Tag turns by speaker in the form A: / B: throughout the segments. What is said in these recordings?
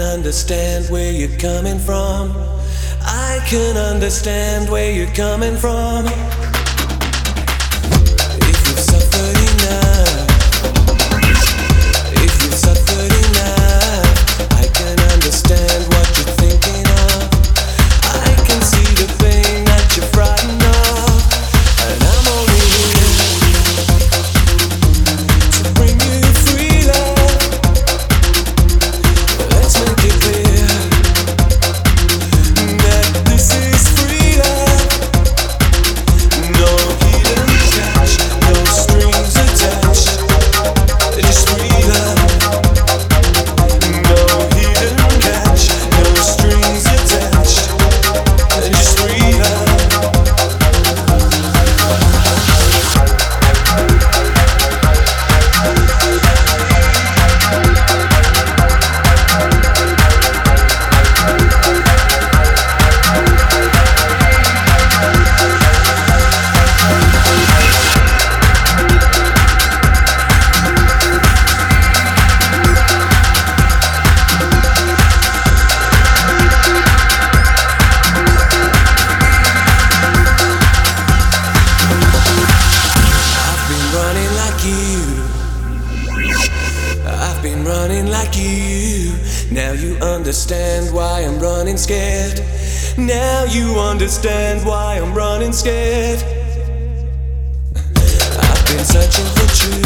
A: Understand where you're coming from. I can understand where you're coming from. understand why I'm running scared. Now you understand why I'm running scared. I've been searching for truth.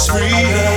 A: Just free